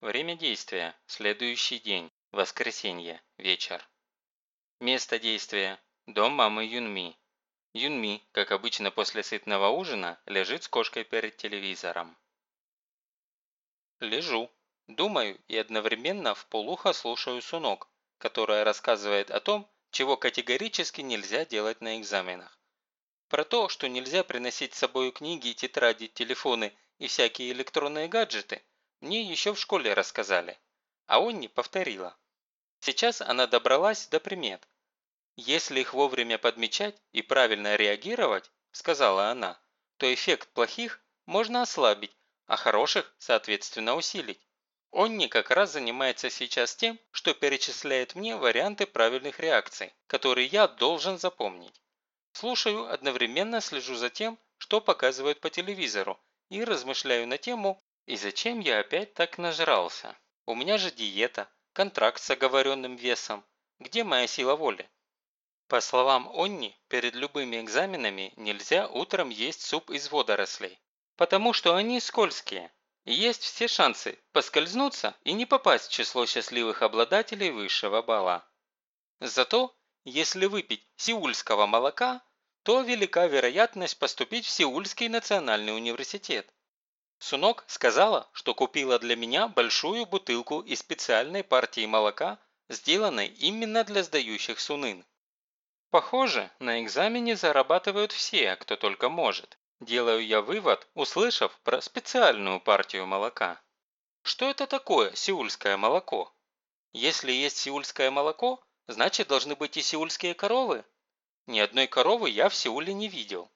Время действия – следующий день, воскресенье, вечер. Место действия – дом мамы Юнми. Юнми, как обычно после сытного ужина, лежит с кошкой перед телевизором. Лежу, думаю и одновременно в полухо слушаю Сунок, которая рассказывает о том, чего категорически нельзя делать на экзаменах. Про то, что нельзя приносить с собой книги, тетради, телефоны и всякие электронные гаджеты, мне еще в школе рассказали, а он не повторила. Сейчас она добралась до примет. Если их вовремя подмечать и правильно реагировать, сказала она, то эффект плохих можно ослабить, а хороших, соответственно, усилить. Он не как раз занимается сейчас тем, что перечисляет мне варианты правильных реакций, которые я должен запомнить. Слушаю, одновременно слежу за тем, что показывают по телевизору, и размышляю на тему «И зачем я опять так нажрался? У меня же диета, контракт с оговоренным весом. Где моя сила воли?» По словам Онни, перед любыми экзаменами нельзя утром есть суп из водорослей, потому что они скользкие, и есть все шансы поскользнуться и не попасть в число счастливых обладателей высшего балла. Зато, если выпить сеульского молока, то велика вероятность поступить в Сеульский национальный университет. Сунок сказала, что купила для меня большую бутылку из специальной партии молока, сделанной именно для сдающих сунын. Похоже, на экзамене зарабатывают все, кто только может. Делаю я вывод, услышав про специальную партию молока. Что это такое сеульское молоко? Если есть сеульское молоко, значит должны быть и сеульские коровы. Ни одной коровы я в Сеуле не видел.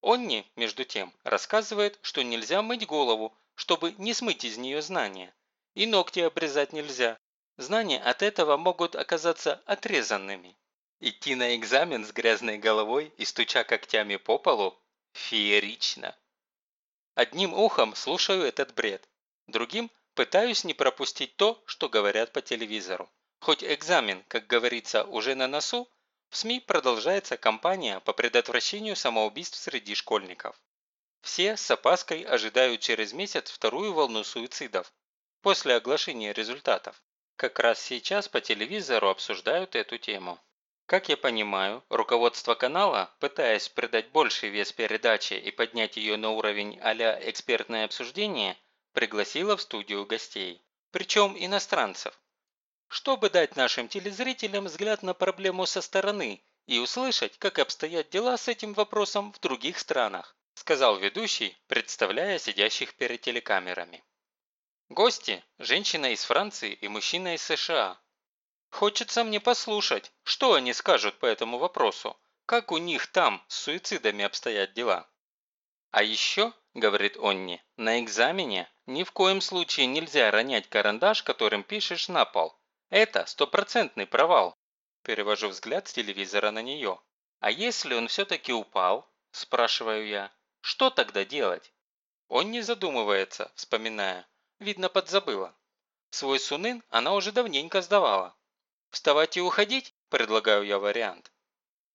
Онни, между тем, рассказывает, что нельзя мыть голову, чтобы не смыть из нее знания. И ногти обрезать нельзя. Знания от этого могут оказаться отрезанными. Идти на экзамен с грязной головой и стуча когтями по полу Феерично. Одним ухом слушаю этот бред, другим пытаюсь не пропустить то, что говорят по телевизору. Хоть экзамен, как говорится, уже на носу, в СМИ продолжается кампания по предотвращению самоубийств среди школьников. Все с опаской ожидают через месяц вторую волну суицидов после оглашения результатов. Как раз сейчас по телевизору обсуждают эту тему. Как я понимаю, руководство канала, пытаясь придать больший вес передаче и поднять ее на уровень а экспертное обсуждение, пригласило в студию гостей. Причем иностранцев. Чтобы дать нашим телезрителям взгляд на проблему со стороны и услышать, как обстоят дела с этим вопросом в других странах, сказал ведущий, представляя сидящих перед телекамерами. Гости – женщина из Франции и мужчина из США, Хочется мне послушать, что они скажут по этому вопросу, как у них там с суицидами обстоят дела. А еще, говорит Онни, на экзамене ни в коем случае нельзя ронять карандаш, которым пишешь на пол. Это стопроцентный провал. Перевожу взгляд с телевизора на нее. А если он все-таки упал? Спрашиваю я. Что тогда делать? Он не задумывается, вспоминая. Видно, подзабыла. Свой сунын она уже давненько сдавала. «Вставать и уходить?» – предлагаю я вариант.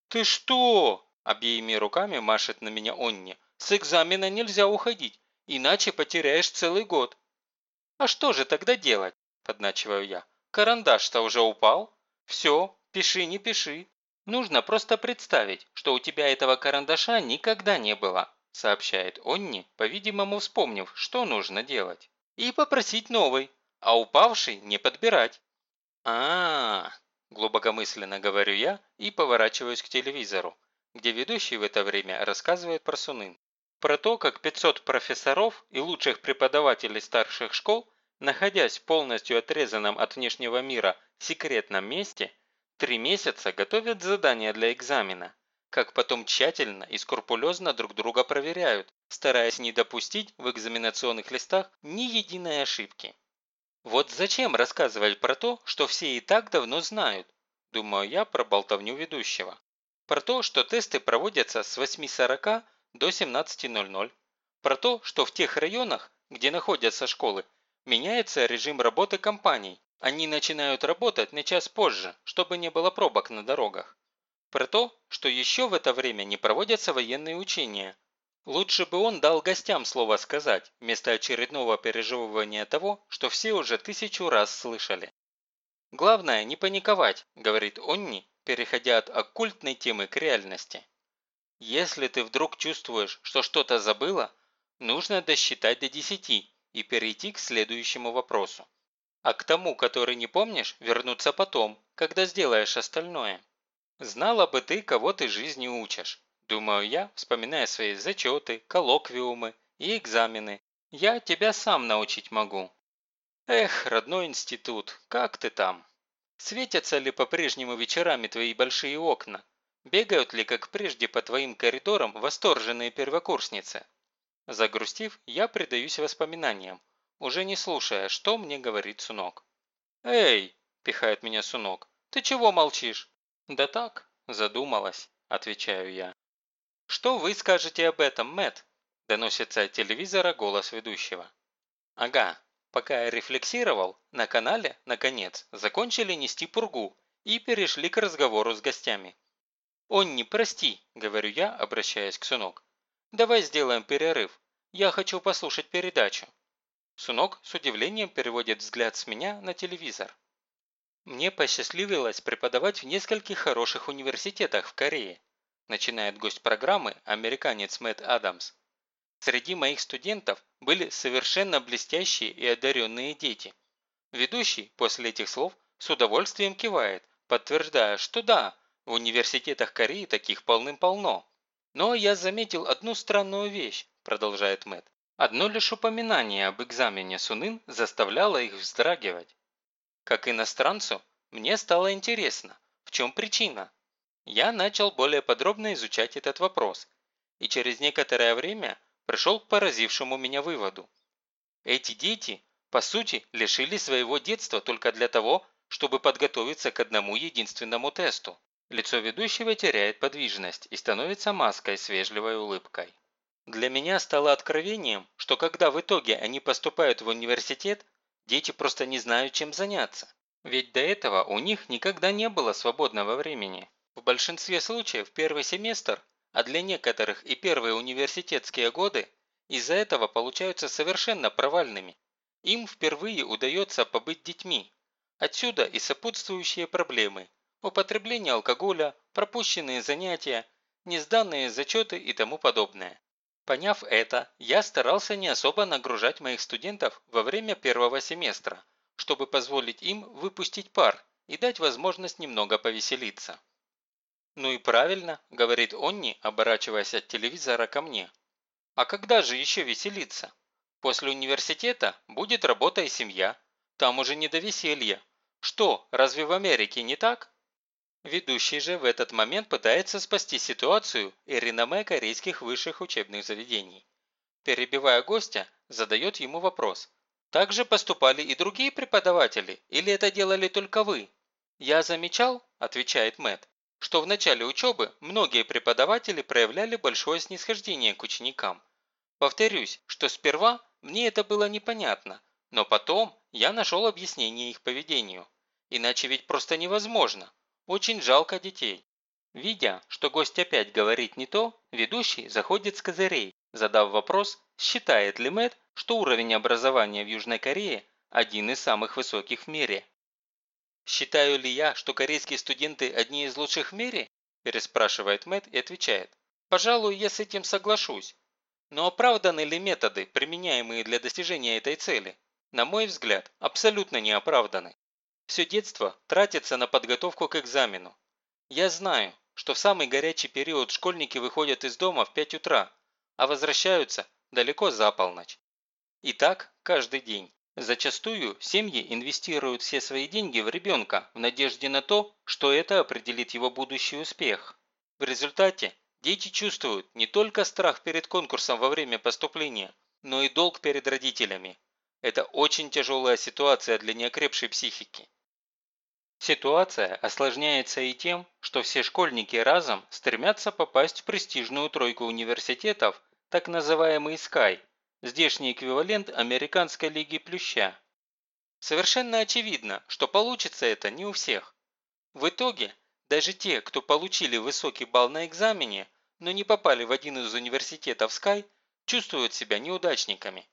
«Ты что?» – обеими руками машет на меня Онни. «С экзамена нельзя уходить, иначе потеряешь целый год». «А что же тогда делать?» – подначиваю я. «Карандаш-то уже упал. Все, пиши, не пиши. Нужно просто представить, что у тебя этого карандаша никогда не было», – сообщает Онни, по-видимому вспомнив, что нужно делать. «И попросить новый, а упавший не подбирать а, -а, -а глубокомысленно говорю я и поворачиваюсь к телевизору, где ведущий в это время рассказывает про Сунын. Про то, как 500 профессоров и лучших преподавателей старших школ, находясь полностью отрезанном от внешнего мира секретном месте, три месяца готовят задания для экзамена, как потом тщательно и скрупулезно друг друга проверяют, стараясь не допустить в экзаменационных листах ни единой ошибки. Вот зачем рассказывать про то, что все и так давно знают, думаю я про болтовню ведущего. Про то, что тесты проводятся с 8.40 до 17.00. Про то, что в тех районах, где находятся школы, меняется режим работы компаний. Они начинают работать на час позже, чтобы не было пробок на дорогах. Про то, что еще в это время не проводятся военные учения. Лучше бы он дал гостям слово сказать, вместо очередного пережевывания того, что все уже тысячу раз слышали. «Главное, не паниковать», – говорит Онни, переходя от оккультной темы к реальности. «Если ты вдруг чувствуешь, что что-то забыла, нужно досчитать до десяти и перейти к следующему вопросу. А к тому, который не помнишь, вернуться потом, когда сделаешь остальное. Знала бы ты, кого ты жизни учишь. Думаю я, вспоминая свои зачеты, коллоквиумы и экзамены. Я тебя сам научить могу. Эх, родной институт, как ты там? Светятся ли по-прежнему вечерами твои большие окна? Бегают ли, как прежде, по твоим коридорам восторженные первокурсницы? Загрустив, я предаюсь воспоминаниям, уже не слушая, что мне говорит Сунок. «Эй!» – пихает меня Сунок. «Ты чего молчишь?» «Да так, задумалась», – отвечаю я. «Что вы скажете об этом, Мэт? доносится от телевизора голос ведущего. «Ага, пока я рефлексировал, на канале, наконец, закончили нести пургу и перешли к разговору с гостями. «Онни, прости», – говорю я, обращаясь к Сунок. «Давай сделаем перерыв. Я хочу послушать передачу». Сунок с удивлением переводит взгляд с меня на телевизор. Мне посчастливилось преподавать в нескольких хороших университетах в Корее. Начинает гость программы американец Мэтт Адамс. Среди моих студентов были совершенно блестящие и одаренные дети. Ведущий после этих слов с удовольствием кивает, подтверждая, что да, в университетах Кореи таких полным-полно. Но я заметил одну странную вещь, продолжает Мэтт. Одно лишь упоминание об экзамене Сунын заставляло их вздрагивать. Как иностранцу, мне стало интересно, в чем причина. Я начал более подробно изучать этот вопрос, и через некоторое время пришел к поразившему меня выводу. Эти дети, по сути, лишили своего детства только для того, чтобы подготовиться к одному единственному тесту. Лицо ведущего теряет подвижность и становится маской с вежливой улыбкой. Для меня стало откровением, что когда в итоге они поступают в университет, дети просто не знают, чем заняться. Ведь до этого у них никогда не было свободного времени. В большинстве случаев первый семестр, а для некоторых и первые университетские годы, из-за этого получаются совершенно провальными. Им впервые удается побыть детьми. Отсюда и сопутствующие проблемы – употребление алкоголя, пропущенные занятия, несданные зачеты и тому подобное. Поняв это, я старался не особо нагружать моих студентов во время первого семестра, чтобы позволить им выпустить пар и дать возможность немного повеселиться. «Ну и правильно», – говорит Онни, оборачиваясь от телевизора ко мне. «А когда же еще веселиться? После университета будет работа и семья. Там уже не до веселья. Что, разве в Америке не так?» Ведущий же в этот момент пытается спасти ситуацию и реноме корейских высших учебных заведений. Перебивая гостя, задает ему вопрос. Так же поступали и другие преподаватели, или это делали только вы? Я замечал, отвечает Мэтт, что в начале учебы многие преподаватели проявляли большое снисхождение к ученикам. Повторюсь, что сперва мне это было непонятно, но потом я нашел объяснение их поведению. Иначе ведь просто невозможно. Очень жалко детей. Видя, что гость опять говорит не то, ведущий заходит с козырей, задав вопрос, считает ли Мэтт, что уровень образования в Южной Корее один из самых высоких в мире. «Считаю ли я, что корейские студенты одни из лучших в мире?» переспрашивает Мэтт и отвечает. «Пожалуй, я с этим соглашусь. Но оправданы ли методы, применяемые для достижения этой цели? На мой взгляд, абсолютно не оправданы. Все детство тратится на подготовку к экзамену. Я знаю, что в самый горячий период школьники выходят из дома в 5 утра, а возвращаются далеко за полночь. И так каждый день. Зачастую семьи инвестируют все свои деньги в ребенка в надежде на то, что это определит его будущий успех. В результате дети чувствуют не только страх перед конкурсом во время поступления, но и долг перед родителями. Это очень тяжелая ситуация для неокрепшей психики. Ситуация осложняется и тем, что все школьники разом стремятся попасть в престижную тройку университетов, так называемый Sky, здешний эквивалент Американской лиги Плюща. Совершенно очевидно, что получится это не у всех. В итоге, даже те, кто получили высокий балл на экзамене, но не попали в один из университетов Sky, чувствуют себя неудачниками.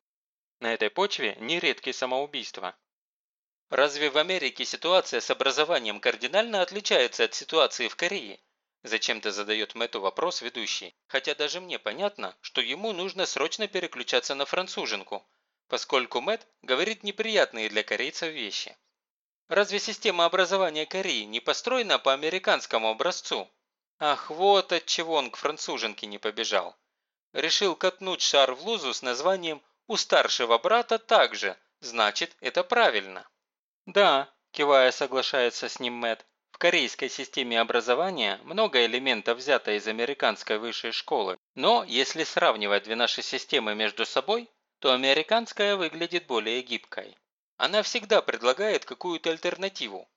На этой почве нередки самоубийства. Разве в Америке ситуация с образованием кардинально отличается от ситуации в Корее? Зачем-то задает Мэтту вопрос ведущий, хотя даже мне понятно, что ему нужно срочно переключаться на француженку, поскольку Мэтт говорит неприятные для корейцев вещи. Разве система образования Кореи не построена по американскому образцу? Ах, вот от чего он к француженке не побежал. Решил катнуть шар в лузу с названием «У старшего брата также», значит, это правильно. Да, кивая соглашается с ним Мэтт, в корейской системе образования много элементов взято из американской высшей школы, но если сравнивать две наши системы между собой, то американская выглядит более гибкой. Она всегда предлагает какую-то альтернативу.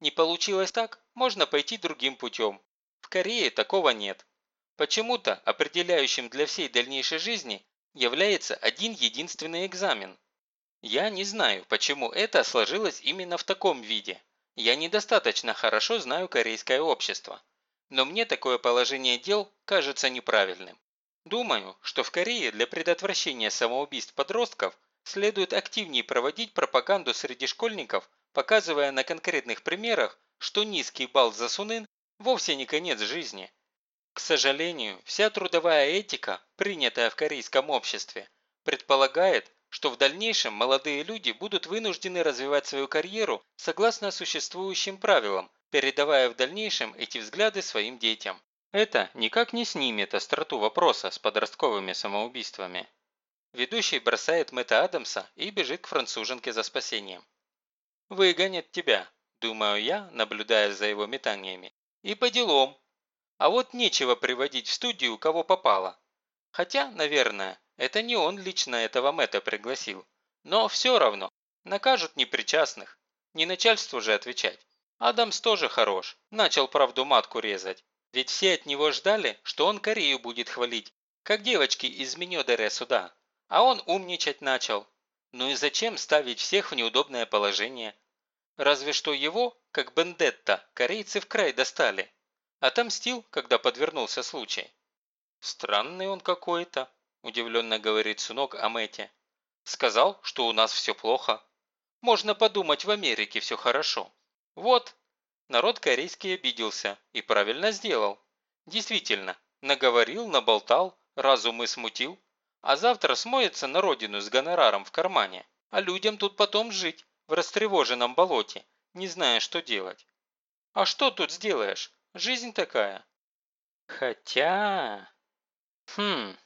Не получилось так, можно пойти другим путем, в Корее такого нет. Почему-то определяющим для всей дальнейшей жизни является один единственный экзамен. Я не знаю, почему это сложилось именно в таком виде. Я недостаточно хорошо знаю корейское общество. Но мне такое положение дел кажется неправильным. Думаю, что в Корее для предотвращения самоубийств подростков следует активнее проводить пропаганду среди школьников, показывая на конкретных примерах, что низкий балл за Сунын вовсе не конец жизни. К сожалению, вся трудовая этика, принятая в корейском обществе, предполагает, что в дальнейшем молодые люди будут вынуждены развивать свою карьеру согласно существующим правилам, передавая в дальнейшем эти взгляды своим детям. Это никак не снимет остроту вопроса с подростковыми самоубийствами. Ведущий бросает Мэтта Адамса и бежит к француженке за спасением. «Выгонят тебя», – думаю я, наблюдая за его метаниями. И по делам. А вот нечего приводить в студию, кого попало. Хотя, наверное, это не он лично этого Мэтта пригласил. Но все равно, накажут непричастных. Не начальству же отвечать. Адамс тоже хорош, начал правду матку резать. Ведь все от него ждали, что он Корею будет хвалить, как девочки из меню Дере сюда. А он умничать начал. Ну и зачем ставить всех в неудобное положение? Разве что его, как Бендетта, корейцы в край достали. Отомстил, когда подвернулся случай. «Странный он какой-то», – удивленно говорит Сунок о Мэте. «Сказал, что у нас все плохо. Можно подумать, в Америке все хорошо. Вот». Народ корейский обиделся и правильно сделал. Действительно, наговорил, наболтал, разум и смутил, а завтра смоется на родину с гонораром в кармане, а людям тут потом жить в растревоженном болоте, не зная, что делать. А что тут сделаешь? Жизнь такая. Хотя... Хм...